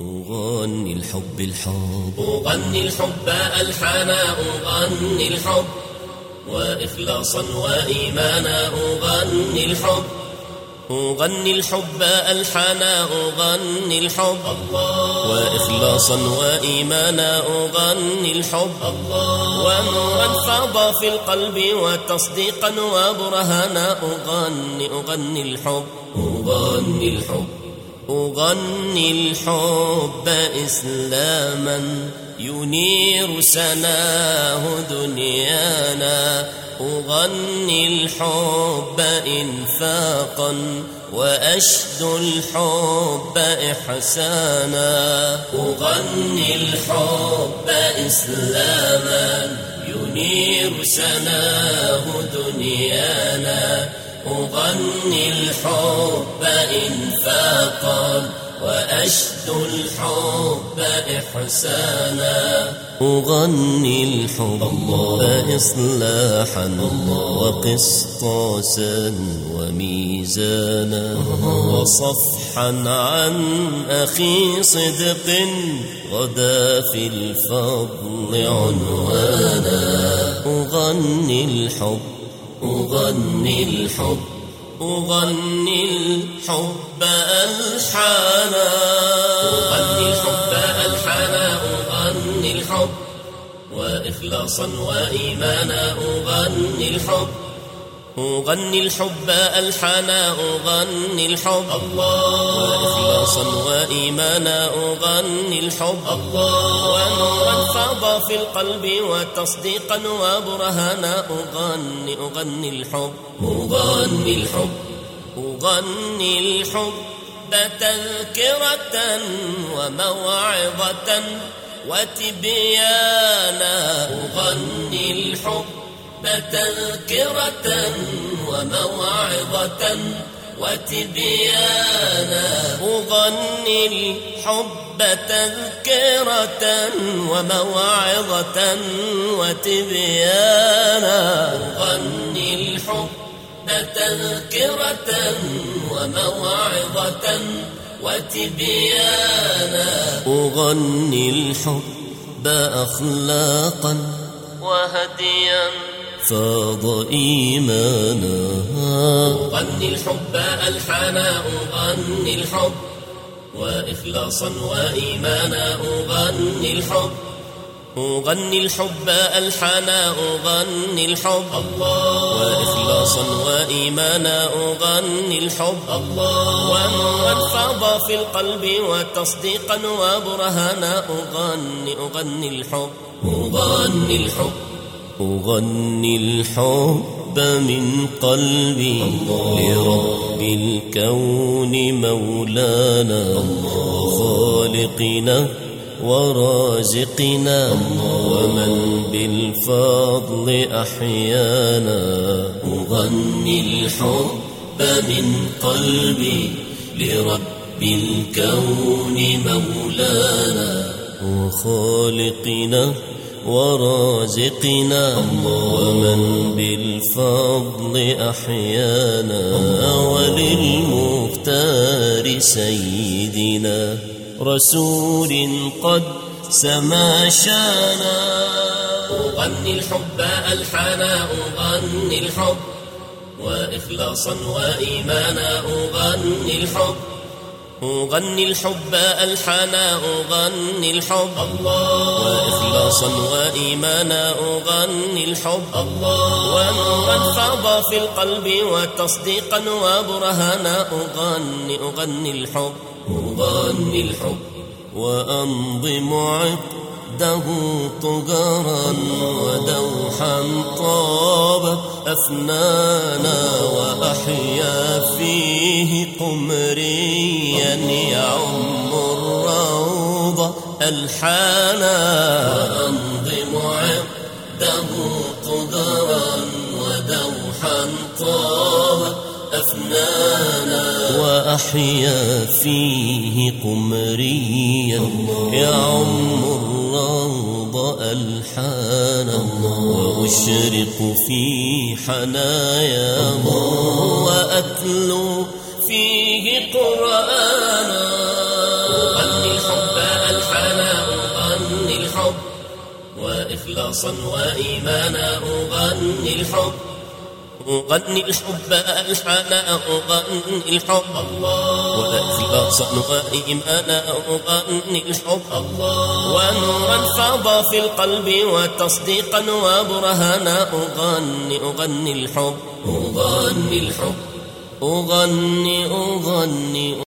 أغني الحب الحب. أغني الحب ألحانا أغني الحب. وإخلاصا وإيمانا أغني الحب. أغني الحب ألحانا أغني الحب. الله. وإخلاصا وإيمانا أغني الحب. الله. ونورا فاض في القلب وتصديقا وبرهانا أغني أغني الحب. أغني الحب. أغني الحب إسلاما ينير سناه دنيانا. أغني الحب إنفاقا وأشد الحب إحسانا. أغني الحب إسلاما ينير سناه دنيانا. أغني الحب إنفاقا وأشد الحب إحسانا. أغني الحب الله إصلاحا وقسطاسا وميزانا. وصفحا عن أخي صدق غدا في الفضل عنوانا. أغني الحب أغني الحب أغني الحب ألحانا. أغني الحب ألحانا أغني الحب. وإخلاصا وإيمانا أغني الحب. أغني الحب ألحانا أغني الحب. الله وإخلاصا وإيمانا أغني الحب. الله ونورا فاض في القلب وتصديقا وبرهانا أغني أغني الحب. أغني الحب. أغني الحب. تذكرة وموعظة وتبيانا. أغني الحب. تذكرة وموعظة وتبيانا. أغني الحب تذكرة وموعظة وتبيانا. أغني الحب تذكرة وموعظة وتبيانا. أغني الحب أخلاقا وهديا. فاض إيمانا. أغني الحب ألحانا أغني الحب. وإخلاصا وإيمانا أغني الحب. أغني الحب ألحانا أغني الحب. الله وإخلاصا وإيمانا أغني الحب. الله ونورا فاض في القلب وتصديقا وبرهانا. أغني أغني الحب. أغني الحب. أغني الحب من قلبي لرب الكون مولانا وخالقنا ورازقنا ومن بالفضل أحيانا أغني الحب من قلبي لرب الكون مولانا وخالقنا ورازقنا ومن بالفضل أحيانا وللمختار سيدنا رسول قد سما شانا أغني الحب ألحانا أغني الحب وإخلاصا وإيمانا أغني الحب أغني الحب ألحانا أغني الحب. الله وإخلاصا وإيمانا أغني الحب. الله ونورا فاض في القلب وتصديقا وبرهانا أغني أغني الحب أغني الحب. وأنظم عقده طغرا ودوحا طاب أفنانا وأحيا فيه قمريا يعم الروض ألحانا وأنظم عقده طغرا ودوحا طاب أفنانا وأحيا فيه قمريا يعم ألحانا وأشرق في حنايا وأتلو فيه قرآنا. أغني الحب ألحانا أغني الحب. وإخلاصا وإيمانا أغني الحب. أغني الحب ألحانا أغني الحب. الله وإخلاصا وإيمانا أغني الحب. ونورا فاض في القلب وتصديقا وبرهانا. أغني أغني الحب. أغني الحب. أغني أغني